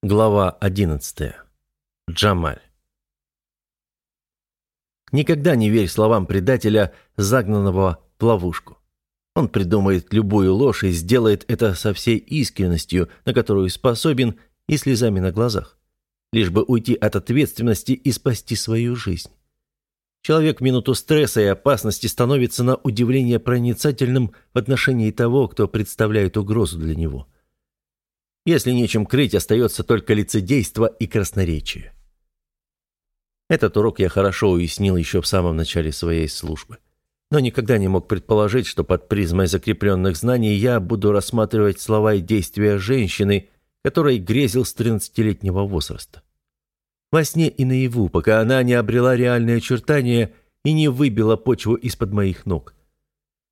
Глава 11. Джамаль. Никогда не верь словам предателя, загнанного в ловушку. Он придумает любую ложь и сделает это со всей искренностью, на которую способен, и слезами на глазах, лишь бы уйти от ответственности и спасти свою жизнь. Человек в минуту стресса и опасности становится на удивление проницательным в отношении того, кто представляет угрозу для него – если нечем крыть, остается только лицедейство и красноречие. Этот урок я хорошо уяснил еще в самом начале своей службы. Но никогда не мог предположить, что под призмой закрепленных знаний я буду рассматривать слова и действия женщины, которой грезил с 13-летнего возраста. Во сне и наяву, пока она не обрела реальные очертания и не выбила почву из-под моих ног.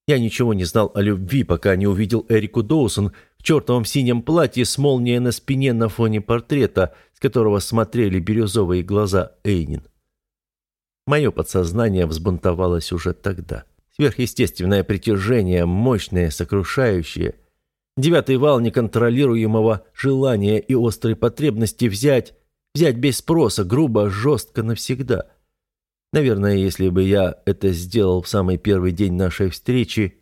Я ничего не знал о любви, пока не увидел Эрику Доусон в чертовом синем платье с молнией на спине на фоне портрета, с которого смотрели бирюзовые глаза Эйнин. Мое подсознание взбунтовалось уже тогда. Сверхъестественное притяжение, мощное, сокрушающее. Девятый вал неконтролируемого желания и острой потребности взять, взять без спроса, грубо, жестко, навсегда – Наверное, если бы я это сделал в самый первый день нашей встречи,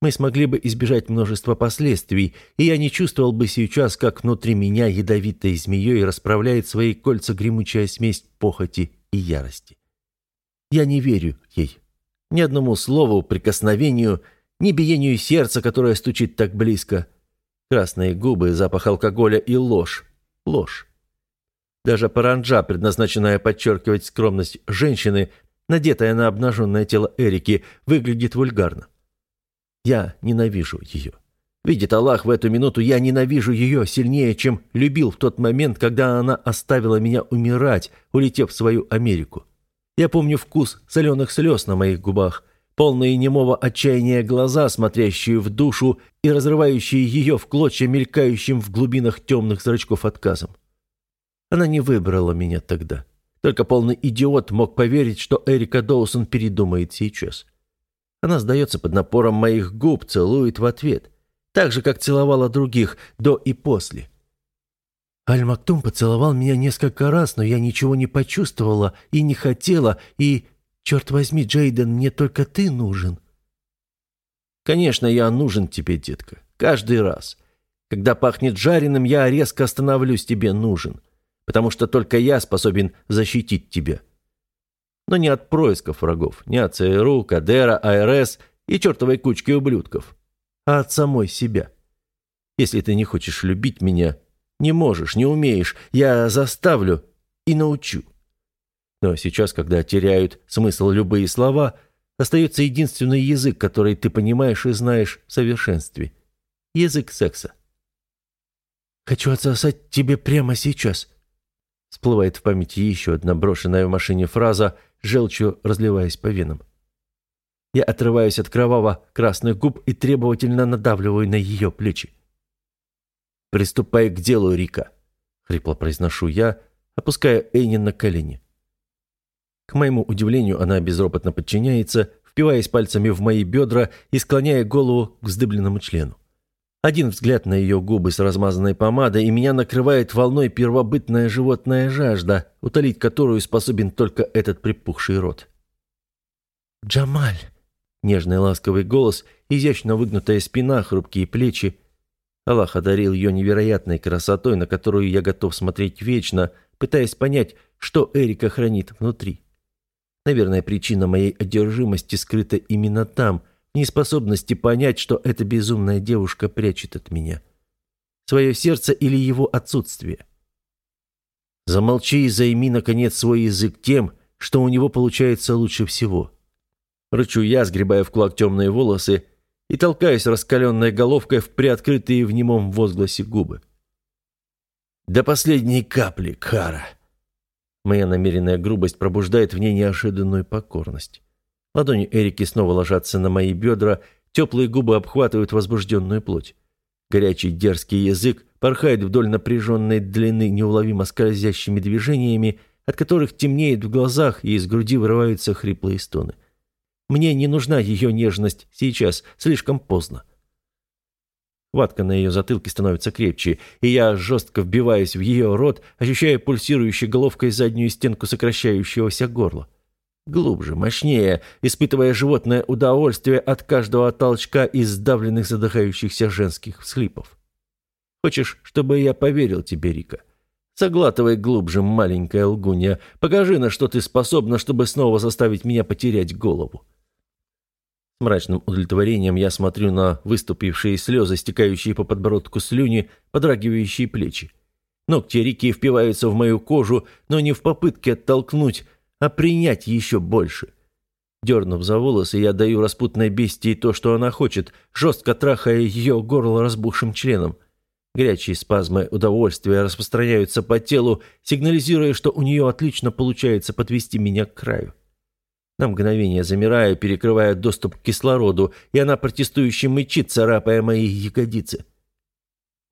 мы смогли бы избежать множества последствий, и я не чувствовал бы сейчас, как внутри меня ядовитой змеей расправляет свои кольца гремучая смесь похоти и ярости. Я не верю ей. Ни одному слову, прикосновению, ни биению сердца, которое стучит так близко. Красные губы, запах алкоголя и ложь. Ложь. Даже паранджа, предназначенная подчеркивать скромность женщины, надетая на обнаженное тело Эрики, выглядит вульгарно. Я ненавижу ее. Видит Аллах, в эту минуту я ненавижу ее сильнее, чем любил в тот момент, когда она оставила меня умирать, улетев в свою Америку. Я помню вкус соленых слез на моих губах, полные немого отчаяния глаза, смотрящие в душу и разрывающие ее в клочья, мелькающим в глубинах темных зрачков отказом. Она не выбрала меня тогда. Только полный идиот мог поверить, что Эрика Доусон передумает сейчас. Она сдается под напором моих губ, целует в ответ. Так же, как целовала других до и после. Аль-Мактум поцеловал меня несколько раз, но я ничего не почувствовала и не хотела, и, черт возьми, Джейден, мне только ты нужен. Конечно, я нужен тебе, детка, каждый раз. Когда пахнет жареным, я резко становлюсь тебе нужен потому что только я способен защитить тебя. Но не от происков врагов, не от ЦРУ, Кадера, АРС и чертовой кучки ублюдков, а от самой себя. Если ты не хочешь любить меня, не можешь, не умеешь, я заставлю и научу. Но сейчас, когда теряют смысл любые слова, остается единственный язык, который ты понимаешь и знаешь в совершенстве. Язык секса. «Хочу отсосать тебе прямо сейчас», Всплывает в памяти еще одна брошенная в машине фраза, желчью разливаясь по венам. Я отрываюсь от кроваво-красных губ и требовательно надавливаю на ее плечи. «Приступай к делу, Рика», — хрипло произношу я, опуская Эйни на колени. К моему удивлению, она безропотно подчиняется, впиваясь пальцами в мои бедра и склоняя голову к вздыбленному члену. Один взгляд на ее губы с размазанной помадой, и меня накрывает волной первобытная животная жажда, утолить которую способен только этот припухший рот. «Джамаль!» Нежный ласковый голос, изящно выгнутая спина, хрупкие плечи. Аллах одарил ее невероятной красотой, на которую я готов смотреть вечно, пытаясь понять, что Эрика хранит внутри. Наверное, причина моей одержимости скрыта именно там – неспособности понять, что эта безумная девушка прячет от меня. Свое сердце или его отсутствие. Замолчи и займи, наконец, свой язык тем, что у него получается лучше всего. Рычу я, сгребая в кулак темные волосы и толкаясь раскаленной головкой в приоткрытые в немом возгласе губы. «До последней капли, Кара!» Моя намеренная грубость пробуждает в ней неожиданную покорность. Ладони Эрики снова ложатся на мои бедра, теплые губы обхватывают возбужденную плоть. Горячий дерзкий язык порхает вдоль напряженной длины неуловимо скользящими движениями, от которых темнеет в глазах и из груди вырываются хриплые стоны. Мне не нужна ее нежность сейчас, слишком поздно. Ватка на ее затылке становится крепче, и я жестко вбиваюсь в ее рот, ощущая пульсирующей головкой заднюю стенку сокращающегося горла. Глубже, мощнее, испытывая животное удовольствие от каждого толчка из сдавленных задыхающихся женских всхлипов. Хочешь, чтобы я поверил тебе, Рика? Заглатывай глубже, маленькая лгунья. Покажи, на что ты способна, чтобы снова заставить меня потерять голову. С мрачным удовлетворением я смотрю на выступившие слезы, стекающие по подбородку слюни, подрагивающие плечи. Ногти Рики впиваются в мою кожу, но не в попытке оттолкнуть, а принять еще больше. Дернув за волосы, я даю распутной бестии то, что она хочет, жестко трахая ее горло разбухшим членом. Горячие спазмы удовольствия распространяются по телу, сигнализируя, что у нее отлично получается подвести меня к краю. На мгновение замираю, перекрывая доступ к кислороду, и она протестующе мычит, царапая мои ягодицы.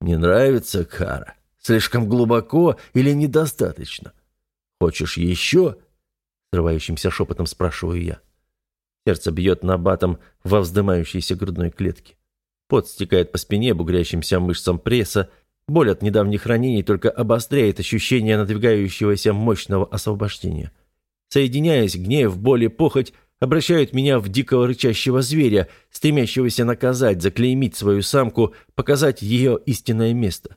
«Не нравится, Кара? Слишком глубоко или недостаточно? Хочешь еще?» Срывающимся шепотом спрашиваю я. Сердце бьет набатом во вздымающейся грудной клетке. Пот стекает по спине, бугрящимся мышцам пресса. Боль от недавних ранений только обостряет ощущение надвигающегося мощного освобождения. Соединяясь, гнев, боль и похоть обращают меня в дикого рычащего зверя, стремящегося наказать, заклеймить свою самку, показать ее истинное место.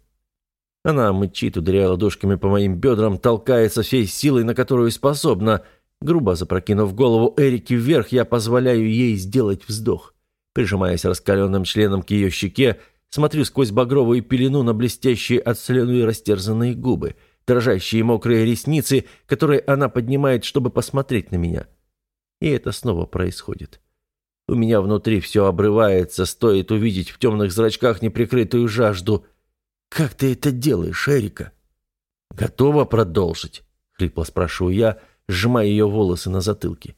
Она мычит, ударяя ладошками по моим бедрам, толкает со всей силой, на которую способна. Грубо запрокинув голову Эрике вверх, я позволяю ей сделать вздох. Прижимаясь раскаленным членом к ее щеке, смотрю сквозь багровую пелену на блестящие от слюны растерзанные губы – дрожащие мокрые ресницы, которые она поднимает, чтобы посмотреть на меня. И это снова происходит. У меня внутри все обрывается, стоит увидеть в темных зрачках неприкрытую жажду. «Как ты это делаешь, Эрика?» «Готова продолжить?» — хрипло спрашиваю я, сжимая ее волосы на затылке.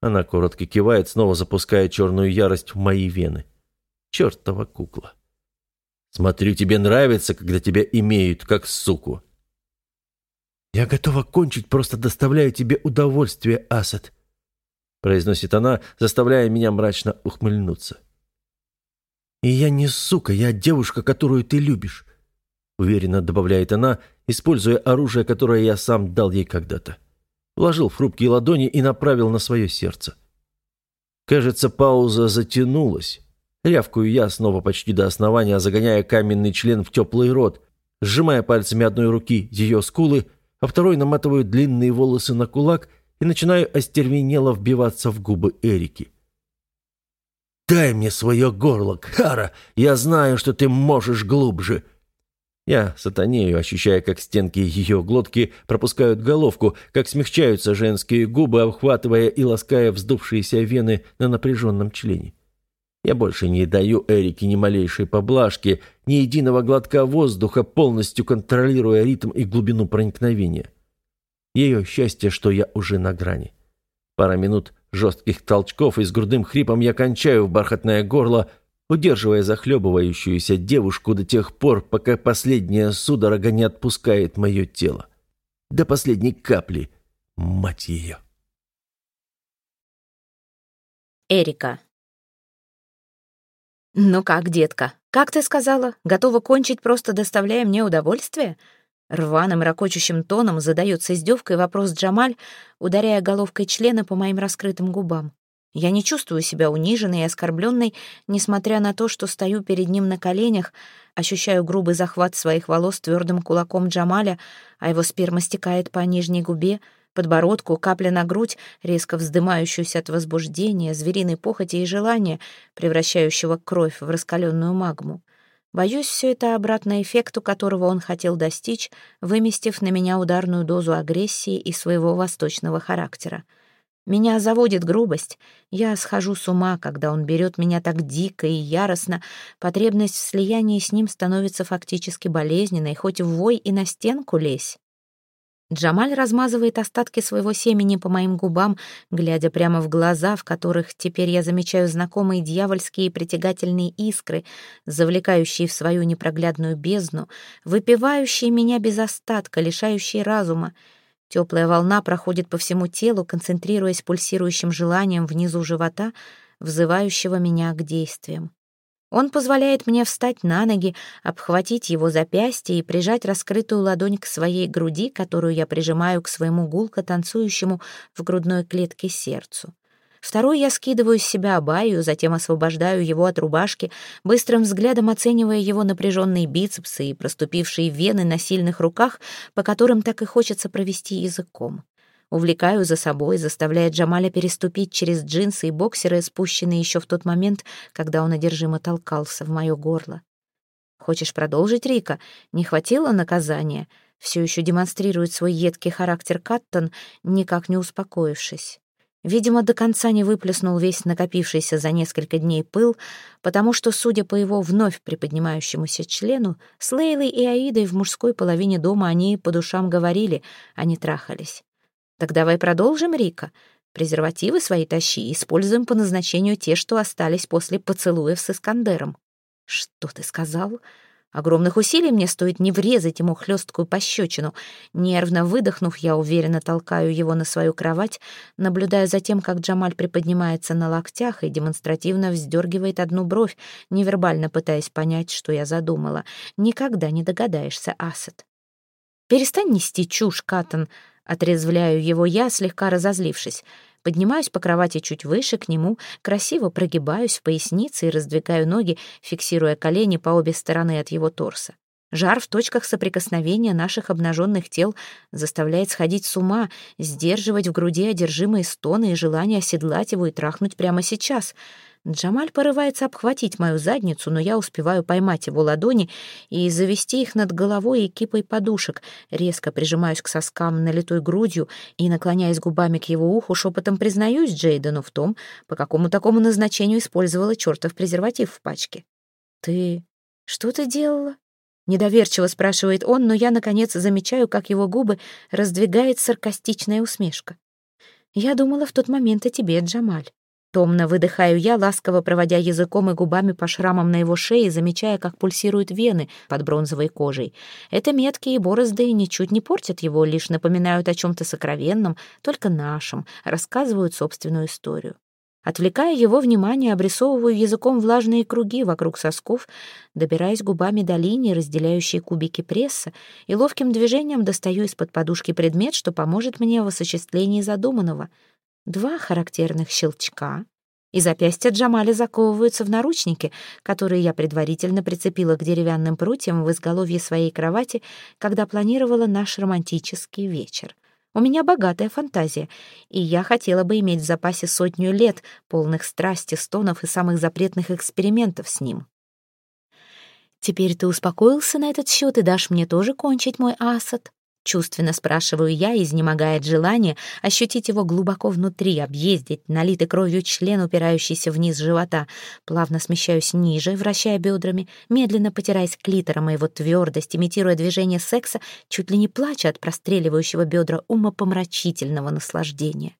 Она коротко кивает, снова запуская черную ярость в мои вены. Чертова кукла. «Смотрю, тебе нравится, когда тебя имеют, как суку. «Я готова кончить, просто доставляю тебе удовольствие, Асад», произносит она, заставляя меня мрачно ухмыльнуться. «И я не сука, я девушка, которую ты любишь», уверенно добавляет она, используя оружие, которое я сам дал ей когда-то. Вложил в хрупкие ладони и направил на свое сердце. Кажется, пауза затянулась. Рявкую я снова почти до основания, загоняя каменный член в теплый рот, сжимая пальцами одной руки ее скулы, а второй наматываю длинные волосы на кулак и начинаю остервенело вбиваться в губы Эрики. «Дай мне свое горло, Кара! Я знаю, что ты можешь глубже!» Я сатанею, ощущая, как стенки ее глотки пропускают головку, как смягчаются женские губы, обхватывая и лаская вздувшиеся вены на напряженном члене. Я больше не даю Эрике ни малейшей поблажки, ни единого глотка воздуха, полностью контролируя ритм и глубину проникновения. Ее счастье, что я уже на грани. Пара минут жестких толчков и с грудным хрипом я кончаю в бархатное горло, удерживая захлебывающуюся девушку до тех пор, пока последняя судорога не отпускает мое тело. До последней капли, мать ее. Эрика «Ну как, детка, как ты сказала? Готова кончить, просто доставляя мне удовольствие?» Рваным, ракочущим тоном задает с издевкой вопрос Джамаль, ударяя головкой члена по моим раскрытым губам. Я не чувствую себя униженной и оскорбленной, несмотря на то, что стою перед ним на коленях, ощущаю грубый захват своих волос твердым кулаком Джамаля, а его сперма стекает по нижней губе, подбородку, капля на грудь, резко вздымающуюся от возбуждения, звериной похоти и желания, превращающего кровь в раскаленную магму. Боюсь, все это обратно эффекту, которого он хотел достичь, выместив на меня ударную дозу агрессии и своего восточного характера. Меня заводит грубость. Я схожу с ума, когда он берет меня так дико и яростно. Потребность в слиянии с ним становится фактически болезненной, хоть в вой и на стенку лезь. Джамаль размазывает остатки своего семени по моим губам, глядя прямо в глаза, в которых теперь я замечаю знакомые дьявольские притягательные искры, завлекающие в свою непроглядную бездну, выпивающие меня без остатка, лишающие разума. Теплая волна проходит по всему телу, концентрируясь пульсирующим желанием внизу живота, взывающего меня к действиям. Он позволяет мне встать на ноги, обхватить его запястье и прижать раскрытую ладонь к своей груди, которую я прижимаю к своему гулко танцующему в грудной клетке сердцу. Второй я скидываю с себя абаю, затем освобождаю его от рубашки, быстрым взглядом оценивая его напряженные бицепсы и проступившие вены на сильных руках, по которым так и хочется провести языком. Увлекаю за собой, заставляя Джамаля переступить через джинсы и боксеры, спущенные еще в тот момент, когда он одержимо толкался в мое горло. «Хочешь продолжить, Рика? Не хватило наказания?» Все еще демонстрирует свой едкий характер Каттон, никак не успокоившись. Видимо, до конца не выплеснул весь накопившийся за несколько дней пыл, потому что, судя по его вновь приподнимающемуся члену, с Лейлой и Аидой в мужской половине дома они по душам говорили, а не трахались. «Так давай продолжим, Рика. Презервативы свои тащи, используем по назначению те, что остались после поцелуев с Искандером». «Что ты сказал?» Огромных усилий мне стоит не врезать ему хлесткую пощечину. Нервно выдохнув, я уверенно толкаю его на свою кровать, наблюдая за тем, как Джамаль приподнимается на локтях и демонстративно вздергивает одну бровь, невербально пытаясь понять, что я задумала. Никогда не догадаешься, Асад. «Перестань нести чушь, Катан», — отрезвляю его я, слегка разозлившись. Поднимаюсь по кровати чуть выше к нему, красиво прогибаюсь в пояснице и раздвигаю ноги, фиксируя колени по обе стороны от его торса. Жар в точках соприкосновения наших обнаженных тел заставляет сходить с ума, сдерживать в груди одержимые стоны и желание оседлать его и трахнуть прямо сейчас — Джамаль порывается обхватить мою задницу, но я успеваю поймать его ладони и завести их над головой и кипой подушек, резко прижимаюсь к соскам налитой грудью и, наклоняясь губами к его уху, шепотом признаюсь Джейдену в том, по какому такому назначению использовала чертов презерватив в пачке. «Ты... что ты делала?» Недоверчиво спрашивает он, но я, наконец, замечаю, как его губы раздвигает саркастичная усмешка. «Я думала в тот момент о тебе, Джамаль». Томно выдыхаю я, ласково проводя языком и губами по шрамам на его шее, замечая, как пульсируют вены под бронзовой кожей. Это метки и борозды ничуть не портят его, лишь напоминают о чем-то сокровенном, только нашем, рассказывают собственную историю. Отвлекая его внимание, обрисовываю языком влажные круги вокруг сосков, добираясь губами до линии, разделяющей кубики пресса, и ловким движением достаю из-под подушки предмет, что поможет мне в осуществлении задуманного — Два характерных щелчка, и запястья Джамаля заковываются в наручники, которые я предварительно прицепила к деревянным прутьям в изголовье своей кровати, когда планировала наш романтический вечер. У меня богатая фантазия, и я хотела бы иметь в запасе сотню лет, полных страсти, стонов и самых запретных экспериментов с ним. «Теперь ты успокоился на этот счет и дашь мне тоже кончить мой асад?» Чувственно спрашиваю я, изнемогая от желания ощутить его глубоко внутри, объездить, налитый кровью член, упирающийся вниз живота. Плавно смещаюсь ниже, вращая бедрами, медленно потираясь клитором его твердость, имитируя движение секса, чуть ли не плача от простреливающего бедра умопомрачительного наслаждения.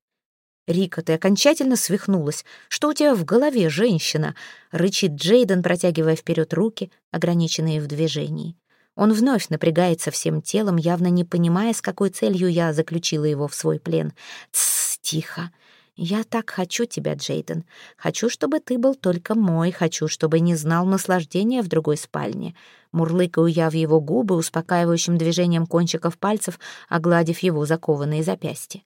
«Рика, ты окончательно свихнулась. Что у тебя в голове, женщина?» — рычит Джейден, протягивая вперед руки, ограниченные в движении. Он вновь напрягается всем телом, явно не понимая, с какой целью я заключила его в свой плен. «Тссс, тихо!» «Я так хочу тебя, Джейден. Хочу, чтобы ты был только мой. Хочу, чтобы не знал наслаждения в другой спальне». Мурлыкаю я в его губы, успокаивающим движением кончиков пальцев, огладив его закованные запястья.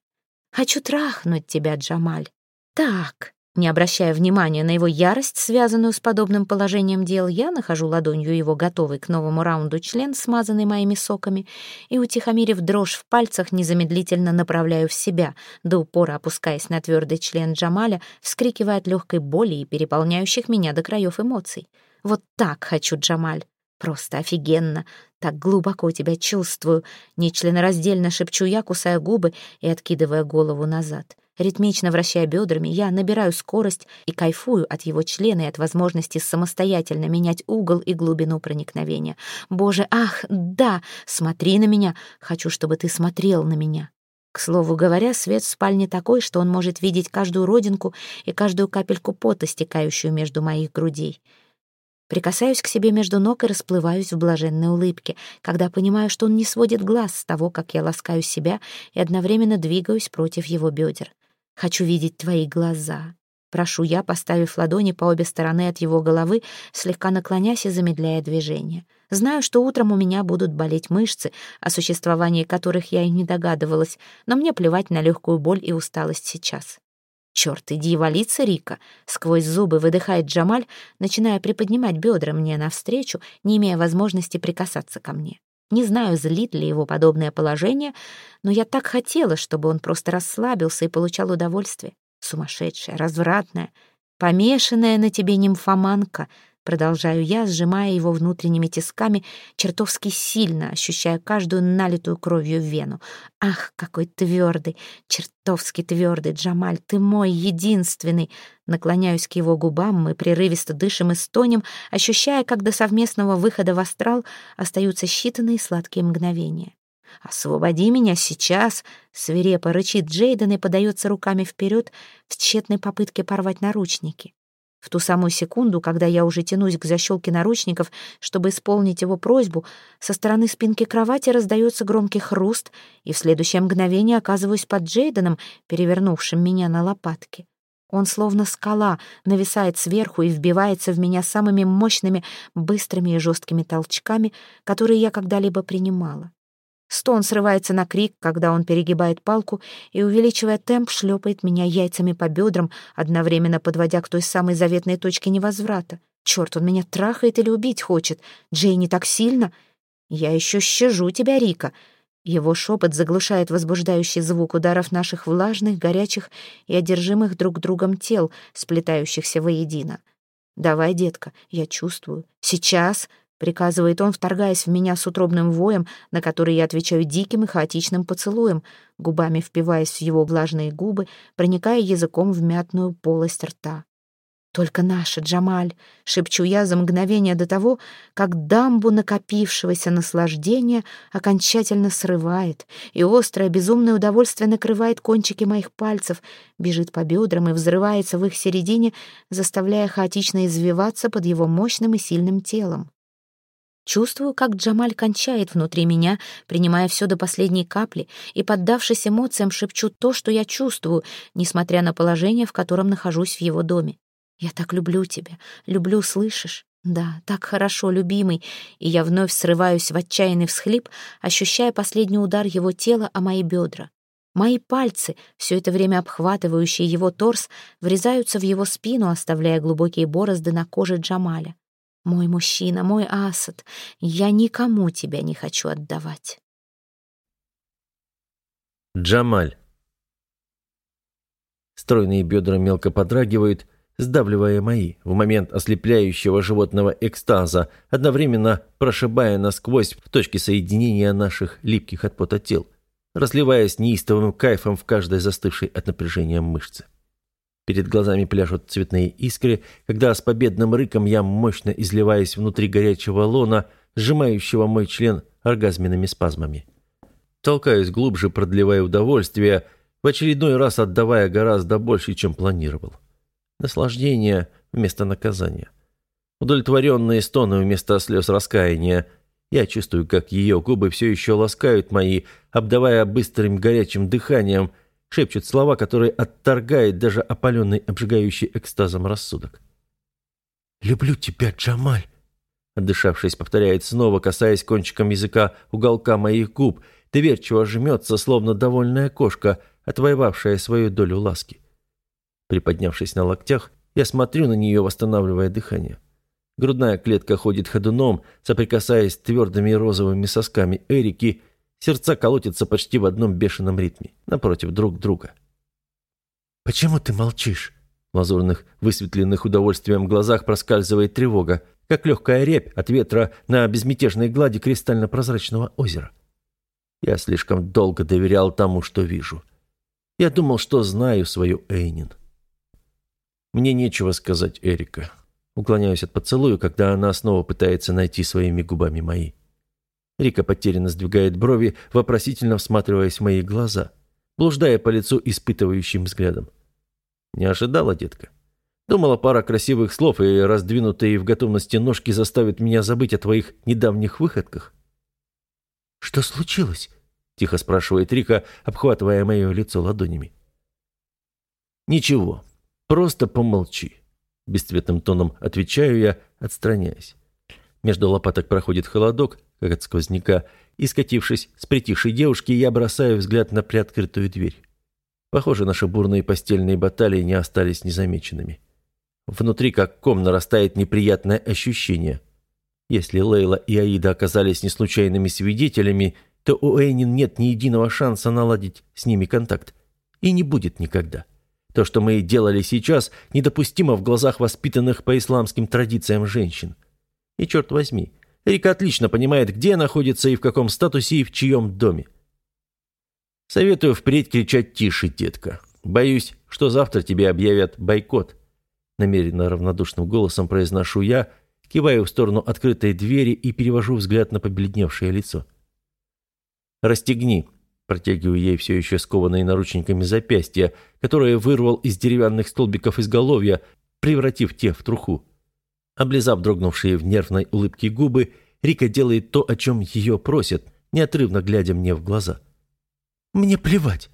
«Хочу трахнуть тебя, Джамаль. Так, не обращая внимания на его ярость, связанную с подобным положением дел, я нахожу ладонью его готовый к новому раунду член, смазанный моими соками, и, утихомирив дрожь в пальцах, незамедлительно направляю в себя, до упора опускаясь на твердый член Джамаля, вскрикивая от легкой боли и переполняющих меня до краев эмоций. «Вот так хочу, Джамаль!» Просто офигенно. Так глубоко тебя чувствую. Нечленораздельно шепчу я, кусая губы и откидывая голову назад. Ритмично вращая бедрами, я набираю скорость и кайфую от его члена и от возможности самостоятельно менять угол и глубину проникновения. Боже, ах, да, смотри на меня. Хочу, чтобы ты смотрел на меня. К слову говоря, свет в спальне такой, что он может видеть каждую родинку и каждую капельку пота, стекающую между моих грудей. Прикасаюсь к себе между ног и расплываюсь в блаженной улыбке, когда понимаю, что он не сводит глаз с того, как я ласкаю себя и одновременно двигаюсь против его бедер. Хочу видеть твои глаза. Прошу я, поставив ладони по обе стороны от его головы, слегка наклонясь и замедляя движение. Знаю, что утром у меня будут болеть мышцы, о существовании которых я и не догадывалась, но мне плевать на легкую боль и усталость сейчас. «Черт, иди валиться, Рика!» — сквозь зубы выдыхает Джамаль, начиная приподнимать бедра мне навстречу, не имея возможности прикасаться ко мне. Не знаю, злит ли его подобное положение, но я так хотела, чтобы он просто расслабился и получал удовольствие. Сумасшедшая, развратная, помешанная на тебе нимфоманка, продолжаю я, сжимая его внутренними тисками, чертовски сильно ощущая каждую налитую кровью вену. Ах, какой твердый, чертовски твердый, Джамаль, ты мой единственный. Наклоняюсь к его губам, мы прерывисто дышим и стонем, ощущая, как до совместного выхода в астрал остаются считанные сладкие мгновения. «Освободи меня сейчас!» — свирепо рычит Джейден и подается руками вперед в тщетной попытке порвать наручники. В ту самую секунду, когда я уже тянусь к защелке наручников, чтобы исполнить его просьбу, со стороны спинки кровати раздается громкий хруст, и в следующее мгновение оказываюсь под Джейденом, перевернувшим меня на лопатки. Он словно скала, нависает сверху и вбивается в меня самыми мощными, быстрыми и жесткими толчками, которые я когда-либо принимала. Стон срывается на крик, когда он перегибает палку и, увеличивая темп, шлепает меня яйцами по бедрам, одновременно подводя к той самой заветной точке невозврата. Черт, он меня трахает или убить хочет. Джей не так сильно. Я еще щажу тебя, Рика. Его шепот заглушает возбуждающий звук ударов наших влажных, горячих и одержимых друг другом тел, сплетающихся воедино. «Давай, детка, я чувствую. Сейчас!» Приказывает он, вторгаясь в меня с утробным воем, на который я отвечаю диким и хаотичным поцелуем, губами впиваясь в его влажные губы, проникая языком в мятную полость рта. «Только наша, Джамаль!» — шепчу я за мгновение до того, как дамбу накопившегося наслаждения окончательно срывает, и острое безумное удовольствие накрывает кончики моих пальцев, бежит по бедрам и взрывается в их середине, заставляя хаотично извиваться под его мощным и сильным телом. Чувствую, как Джамаль кончает внутри меня, принимая все до последней капли, и, поддавшись эмоциям, шепчу то, что я чувствую, несмотря на положение, в котором нахожусь в его доме. «Я так люблю тебя, люблю, слышишь?» «Да, так хорошо, любимый», и я вновь срываюсь в отчаянный всхлип, ощущая последний удар его тела о мои бедра. Мои пальцы, все это время обхватывающие его торс, врезаются в его спину, оставляя глубокие борозды на коже Джамаля. Мой мужчина, мой Асад, я никому тебя не хочу отдавать. Джамаль. Стройные бедра мелко подрагивают, сдавливая мои, в момент ослепляющего животного экстаза, одновременно прошибая насквозь в точке соединения наших липких от пота тел, разливаясь неистовым кайфом в каждой застывшей от напряжения мышце. Перед глазами пляшут цветные искры, когда с победным рыком я мощно изливаюсь внутри горячего лона, сжимающего мой член оргазменными спазмами. Толкаюсь глубже, продлевая удовольствие, в очередной раз отдавая гораздо больше, чем планировал. Наслаждение вместо наказания. Удовлетворенные стоны вместо слез раскаяния. Я чувствую, как ее губы все еще ласкают мои, обдавая быстрым горячим дыханием, шепчет слова, которые отторгает даже опаленный, обжигающий экстазом рассудок. «Люблю тебя, Джамаль!» Отдышавшись, повторяет снова, касаясь кончиком языка уголка моих губ, доверчиво жмется, словно довольная кошка, отвоевавшая свою долю ласки. Приподнявшись на локтях, я смотрю на нее, восстанавливая дыхание. Грудная клетка ходит ходуном, соприкасаясь твердыми розовыми сосками Эрики, Сердца колотятся почти в одном бешеном ритме, напротив друг друга. «Почему ты молчишь?» В лазурных, высветленных удовольствием глазах проскальзывает тревога, как легкая рябь от ветра на безмятежной глади кристально-прозрачного озера. Я слишком долго доверял тому, что вижу. Я думал, что знаю свою Эйнин. Мне нечего сказать, Эрика. Уклоняюсь от поцелуя, когда она снова пытается найти своими губами мои. Рика потерянно сдвигает брови, вопросительно всматриваясь в мои глаза, блуждая по лицу испытывающим взглядом. «Не ожидала, детка?» Думала, пара красивых слов и раздвинутые в готовности ножки заставят меня забыть о твоих недавних выходках. «Что случилось?» — тихо спрашивает Рика, обхватывая мое лицо ладонями. «Ничего. Просто помолчи. Бесцветным тоном отвечаю я, отстраняясь. Между лопаток проходит холодок, как от сквозняка, и, скатившись с притихшей девушки, я бросаю взгляд на приоткрытую дверь. Похоже, наши бурные постельные баталии не остались незамеченными. Внутри как ком нарастает неприятное ощущение. Если Лейла и Аида оказались не случайными свидетелями, то у Эйнин нет ни единого шанса наладить с ними контакт. И не будет никогда. То, что мы делали сейчас, недопустимо в глазах воспитанных по исламским традициям женщин. И черт возьми, Рика отлично понимает, где находится и в каком статусе и в чьем доме. Советую впредь кричать тише, детка. Боюсь, что завтра тебе объявят бойкот. Намеренно равнодушным голосом произношу я, киваю в сторону открытой двери и перевожу взгляд на побледневшее лицо. «Расстегни», протягиваю ей все еще скованные наручниками запястья, которые вырвал из деревянных столбиков изголовья, превратив те в труху. Облизав дрогнувшие в нервной улыбке губы, Рика делает то, о чем ее просят, неотрывно глядя мне в глаза. «Мне плевать.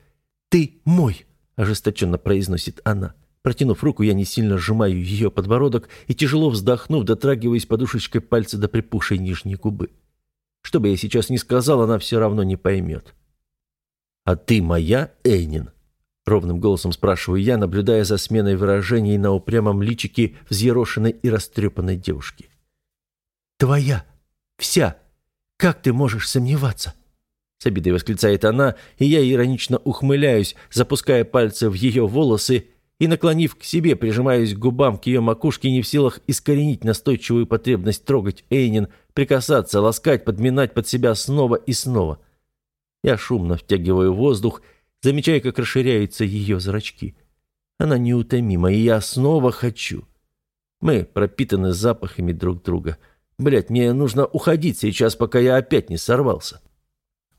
Ты мой», – ожесточенно произносит она. Протянув руку, я не сильно сжимаю ее подбородок и, тяжело вздохнув, дотрагиваюсь подушечкой пальца до припухшей нижней губы. Что бы я сейчас ни сказал, она все равно не поймет. «А ты моя, Эйнин?» Ровным голосом спрашиваю я, наблюдая за сменой выражений на упрямом личике взъерошенной и растрепанной девушки. «Твоя! Вся! Как ты можешь сомневаться?» С обидой восклицает она, и я иронично ухмыляюсь, запуская пальцы в ее волосы и, наклонив к себе, прижимаюсь к губам к ее макушке, не в силах искоренить настойчивую потребность трогать Эйнин, прикасаться, ласкать, подминать под себя снова и снова. Я шумно втягиваю воздух, замечая, как расширяются ее зрачки. Она неутомима, и я снова хочу. Мы пропитаны запахами друг друга. Блять, мне нужно уходить сейчас, пока я опять не сорвался.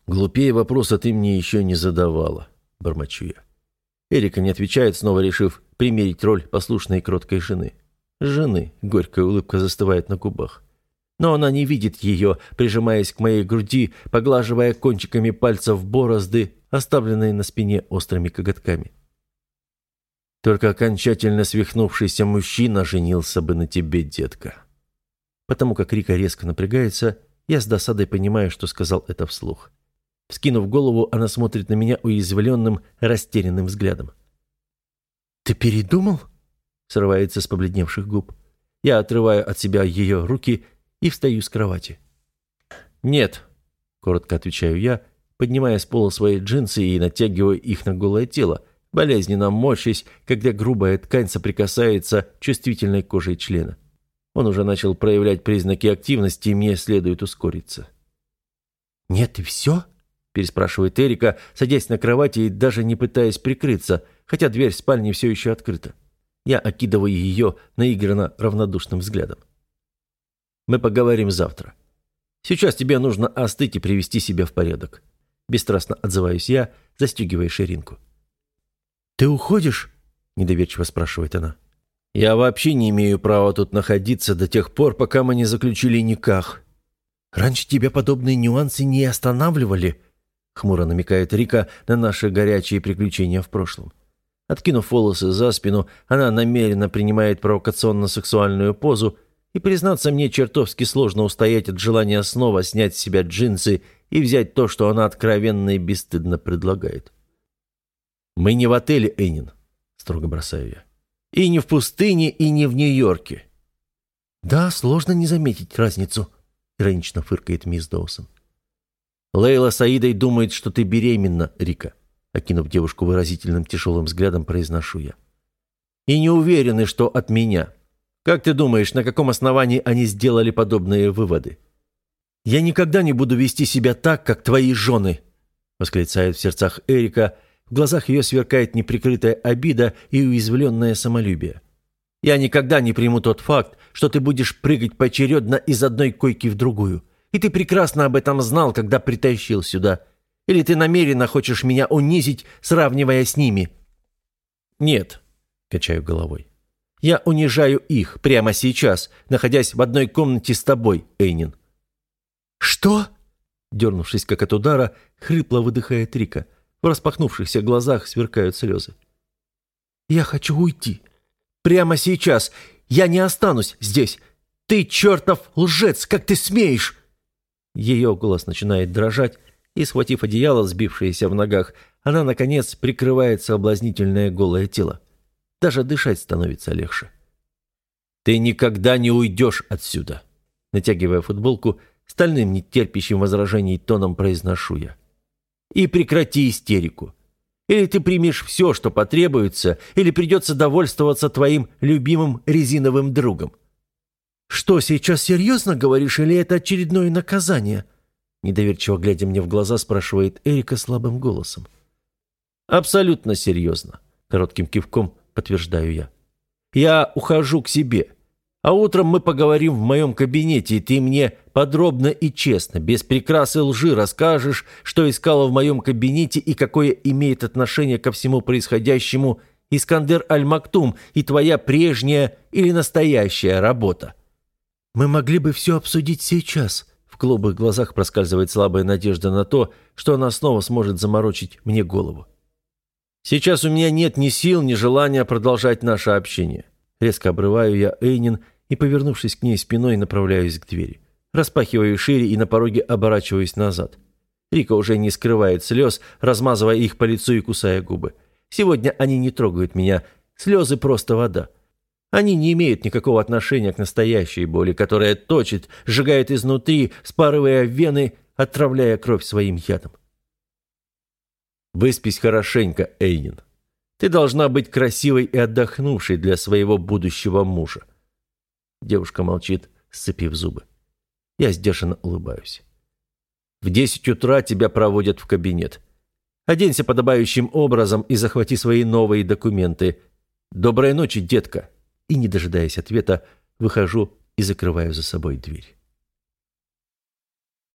Глупее вопроса ты мне еще не задавала, бормочу я. Эрика не отвечает, снова решив примерить роль послушной и кроткой жены. Жены, горькая улыбка застывает на губах но она не видит ее, прижимаясь к моей груди, поглаживая кончиками пальцев борозды, оставленные на спине острыми коготками. Только окончательно свихнувшийся мужчина женился бы на тебе, детка. Потому как Рика резко напрягается, я с досадой понимаю, что сказал это вслух. Вскинув голову, она смотрит на меня уязвленным, растерянным взглядом. «Ты передумал?» — срывается с побледневших губ. Я отрываю от себя ее руки и встаю с кровати. «Нет», — коротко отвечаю я, поднимая с пола свои джинсы и натягивая их на голое тело, болезненно морщась, когда грубая ткань соприкасается чувствительной кожей члена. Он уже начал проявлять признаки активности, и мне следует ускориться. «Нет, и все?» – переспрашивает Эрика, садясь на кровати и даже не пытаясь прикрыться, хотя дверь спальни все еще открыта. Я окидываю ее наигранно равнодушным взглядом. Мы поговорим завтра. Сейчас тебе нужно остыть и привести себя в порядок. Бесстрастно отзываюсь я, застегивая ширинку. «Ты уходишь?» – недоверчиво спрашивает она. «Я вообще не имею права тут находиться до тех пор, пока мы не заключили никах. Раньше тебя подобные нюансы не останавливали?» – хмуро намекает Рика на наши горячие приключения в прошлом. Откинув волосы за спину, она намеренно принимает провокационно-сексуальную позу – и, признаться, мне чертовски сложно устоять от желания снова снять с себя джинсы и взять то, что она откровенно и бесстыдно предлагает. «Мы не в отеле, Энин», — строго бросаю я. «И не в пустыне, и не в Нью-Йорке». «Да, сложно не заметить разницу», — иронично фыркает мисс Доусон. «Лейла с Аидой думает, что ты беременна, Рика», — окинув девушку выразительным тяжелым взглядом, произношу я. «И не уверены, что от меня». Как ты думаешь, на каком основании они сделали подобные выводы? «Я никогда не буду вести себя так, как твои жены», — восклицает в сердцах Эрика. В глазах ее сверкает неприкрытая обида и уязвленное самолюбие. «Я никогда не приму тот факт, что ты будешь прыгать поочередно из одной койки в другую. И ты прекрасно об этом знал, когда притащил сюда. Или ты намеренно хочешь меня унизить, сравнивая с ними?» «Нет», — качаю головой. Я унижаю их прямо сейчас, находясь в одной комнате с тобой, Эйнин». «Что?» Дернувшись как от удара, хрипло выдыхает Рика. В распахнувшихся глазах сверкают слезы. «Я хочу уйти. прямо сейчас. Я не останусь здесь. Ты чертов лжец, как ты смеешь!» Ее голос начинает дрожать, и, схватив одеяло, сбившееся в ногах, она, наконец, прикрывает соблазнительное голое тело. Даже дышать становится легче. «Ты никогда не уйдешь отсюда!» Натягивая футболку, стальным нетерпящим возражений тоном произношу я. «И прекрати истерику. Или ты примешь все, что потребуется, или придется довольствоваться твоим любимым резиновым другом». «Что, сейчас серьезно говоришь, или это очередное наказание?» Недоверчиво глядя мне в глаза, спрашивает Эрика слабым голосом. «Абсолютно серьезно», — коротким кивком подтверждаю я. «Я ухожу к себе. А утром мы поговорим в моем кабинете, и ты мне подробно и честно, без прикрас и лжи расскажешь, что искала в моем кабинете и какое имеет отношение ко всему происходящему Искандер Аль-Мактум и твоя прежняя или настоящая работа. Мы могли бы все обсудить сейчас. В голубых глазах проскальзывает слабая надежда на то, что она снова сможет заморочить мне голову. Сейчас у меня нет ни сил, ни желания продолжать наше общение. Резко обрываю я Эйнин и, повернувшись к ней спиной, направляюсь к двери. Распахиваю шире и на пороге оборачиваюсь назад. Рика уже не скрывает слез, размазывая их по лицу и кусая губы. Сегодня они не трогают меня. Слезы просто вода. Они не имеют никакого отношения к настоящей боли, которая точит, сжигает изнутри, спарывая вены, отравляя кровь своим ядом. Выспись хорошенько, Эйнин. Ты должна быть красивой и отдохнувшей для своего будущего мужа. Девушка молчит, сцепив зубы. Я сдержанно улыбаюсь. В десять утра тебя проводят в кабинет. Оденься подобающим образом и захвати свои новые документы. Доброй ночи, детка. И, не дожидаясь ответа, выхожу и закрываю за собой дверь.